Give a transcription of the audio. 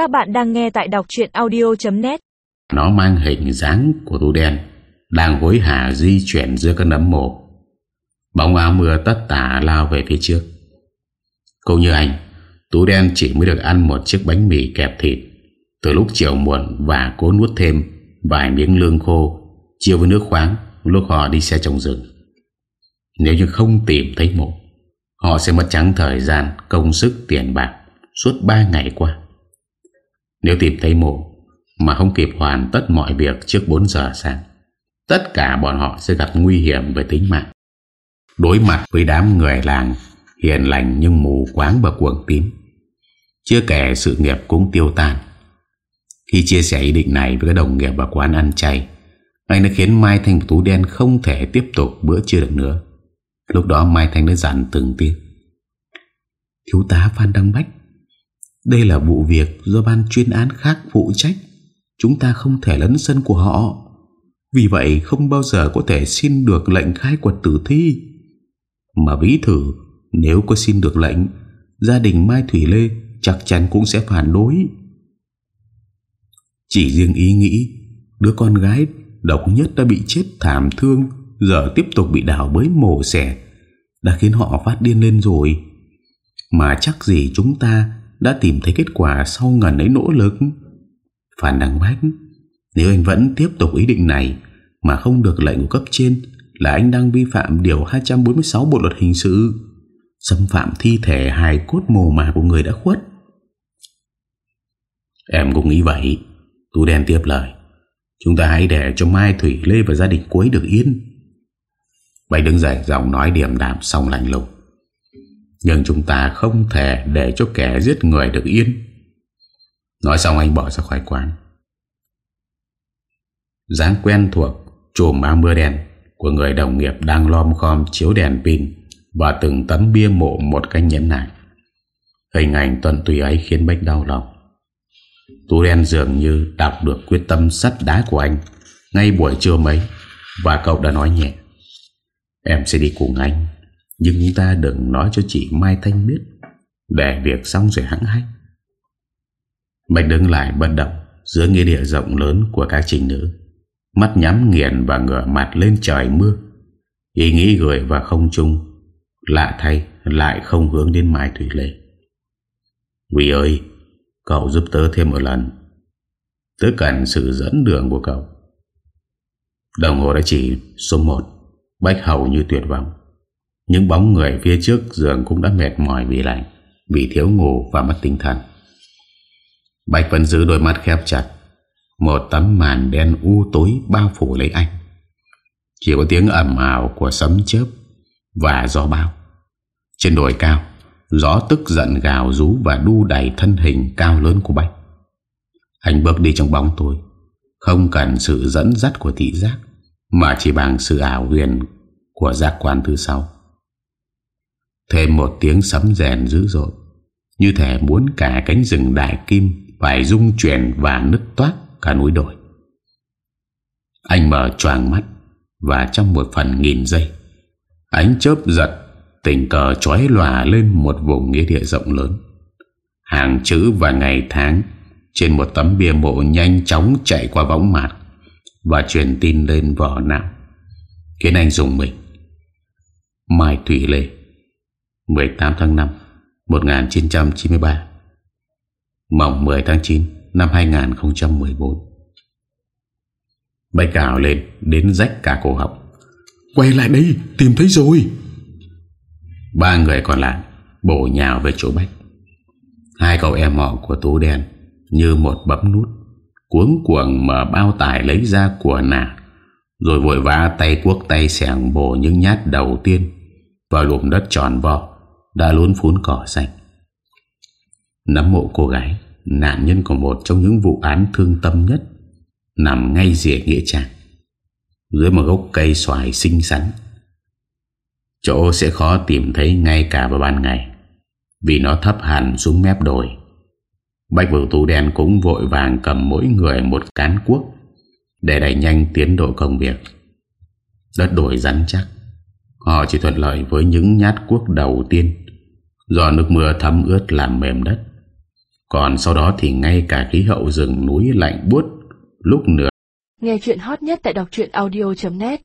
Các bạn đang nghe tại đọc chuyện audio.net Nó mang hình dáng của tú đen, Đang hối hả di chuyển giữa các nấm mộ. Bóng áo mưa tất tả lao về phía trước. Cũng như anh Tú đen chỉ mới được ăn một chiếc bánh mì kẹp thịt. Từ lúc chiều muộn Và cố nuốt thêm Vài miếng lương khô, Chiều với nước khoáng, Lúc họ đi xe trong rừng. Nếu như không tìm thấy mộ, Họ sẽ mất trắng thời gian, Công sức tiền bạc Suốt 3 ngày qua. Nếu tìm thấy mộ Mà không kịp hoàn tất mọi việc trước 4 giờ sáng, Tất cả bọn họ sẽ gặp nguy hiểm về tính mạng. Đối mặt với đám người làng Hiền lành nhưng mù quáng và cuồng tín, Chưa kể sự nghiệp cũng tiêu tan. Khi chia sẻ ý định này với các đồng nghiệp và quán ăn chay Anh đã khiến Mai Thanh và Tú Đen không thể tiếp tục bữa trưa được nữa. Lúc đó Mai Thanh đã dặn từng tiếng, Thiếu tá Phan Đăng Bách đây là vụ việc do ban chuyên án khác phụ trách. Chúng ta không thể lấn sân của họ. Vì vậy không bao giờ có thể xin được lệnh khai quật tử thi. Mà ví thử Nếu có xin được lệnh, Gia đình Mai Thủy Lê chắc chắn cũng sẽ phản đối. Chỉ riêng ý nghĩ, Đứa con gái độc nhất đã bị chết thảm thương, Giờ tiếp tục bị đào bới mổ xẻ, Đã khiến họ phát điên lên rồi. Mà chắc gì chúng ta đã tìm thấy kết quả sau ngần ấy nỗ lực. Phản đăng bách Nếu anh vẫn tiếp tục ý định này Mà không được lệnh của cấp trên, Là anh đang vi phạm điều 246 Bộ Luật Hình sự, Xâm phạm thi thể hài cốt mồ mả của người đã khuất. Em cũng nghĩ vậy. Tú đen tiếp lời. Chúng ta hãy để cho Mai Thủy Lê và gia đình cuối được yên. Bạch đứng dậy giọng nói điểm đạm xong lạnh lùng. Nhưng chúng ta không thể để cho kẻ giết người được yên. Nói xong anh bỏ ra khỏi quán. Dáng quen thuộc, Chùm áo mưa đen Của người đồng nghiệp đang lom khom chiếu đèn pin Và từng tấm bia mộ một cách nhẫn nại. Hình ảnh tuần tùy ấy khiến Bách đau lòng. Tú đen dường như đọc được quyết tâm sắt đá của anh Ngay buổi trưa mấy Và cậu đã nói nhẹ. Em sẽ đi cùng anh. Nhưng chúng ta đừng nói cho chị Mai Thanh biết. Để việc xong rồi hãng hách. Bạch đứng lại bất động Giữa nghĩa địa rộng lớn của các trình nữ. Mắt nhắm nghiền và ngửa mặt lên trời mưa. Ý nghĩ gửi vào không trung Lạ thay lại không hướng đến Mai Thủy Lê Quỳ ơi, Cậu giúp tớ thêm một lần. Tớ cần sự dẫn đường của cậu. Đồng hồ đã chỉ số 1 Bách hầu như tuyệt vọng. Những bóng người phía trước giường cũng đã mệt mỏi vì lạnh, Vì thiếu ngủ và mất tinh thần. Bạch vẫn giữ đôi mắt khép chặt. Một tấm màn đen u tối bao phủ lấy anh. Chỉ có tiếng ẩm ảo của sấm chớp Và gió bao Trên đồi cao, Gió tức giận gào rú và đu đẩy thân hình cao lớn của bạch. Anh bước đi trong bóng tối, Không cần sự dẫn dắt của thị giác, Mà chỉ bằng sự ảo huyền Của giác quan thứ sau Thêm một tiếng sấm rèn dữ dội, Như thể muốn cả cánh rừng đại kim Phải rung chuyển và nứt toát cả núi đồi. Anh mở choàng mắt Và trong một phần nghìn giây, Ánh chớp giật Tình cờ trói lòa lên một vùng nghĩa địa rộng lớn. Hàng chữ và ngày tháng Trên một tấm bia mộ nhanh chóng chạy qua bóng mạc Và truyền tin lên vỏ não Khiến anh dùng mình. Mai Thủy Lê 18 tháng 5 1993 Mỏng 10 tháng 9 năm 2014 Bạch cào lên Đến rách cả cổ họng. Quay lại đây tìm thấy rồi. Ba người còn lại Bổ nhào về chỗ Bách. Hai cậu em họ của Tú Đen Như một bấm nút Cuống cuồng mở bao tải lấy ra của nạ Rồi vội vã tay cuốc tay sẻng bổ những nhát đầu tiên Vào lụm đất tròn vo đã luôn phún cỏ xanh Nắm mộ cô gái, Nạn nhân của một trong những vụ án thương tâm nhất, Nằm ngay rìa nghĩa trang, Dưới một gốc cây xoài xinh xắn. Chỗ sẽ khó tìm thấy ngay cả vào ban ngày, Vì nó thấp hẳn xuống mép đồi. Bách vửu tú đen cũng vội vàng cầm mỗi người một cán cuốc, Để đẩy nhanh tiến độ công việc. Đất đồi rắn chắc Họ chỉ thuận lợi với những nhát cuốc đầu tiên, Do nước mưa thấm ướt làm mềm đất. Còn sau đó thì ngay cả khí hậu rừng núi lạnh buốt, Lúc nửa Nghe chuyện hot nhất tại đọc truyện audio.net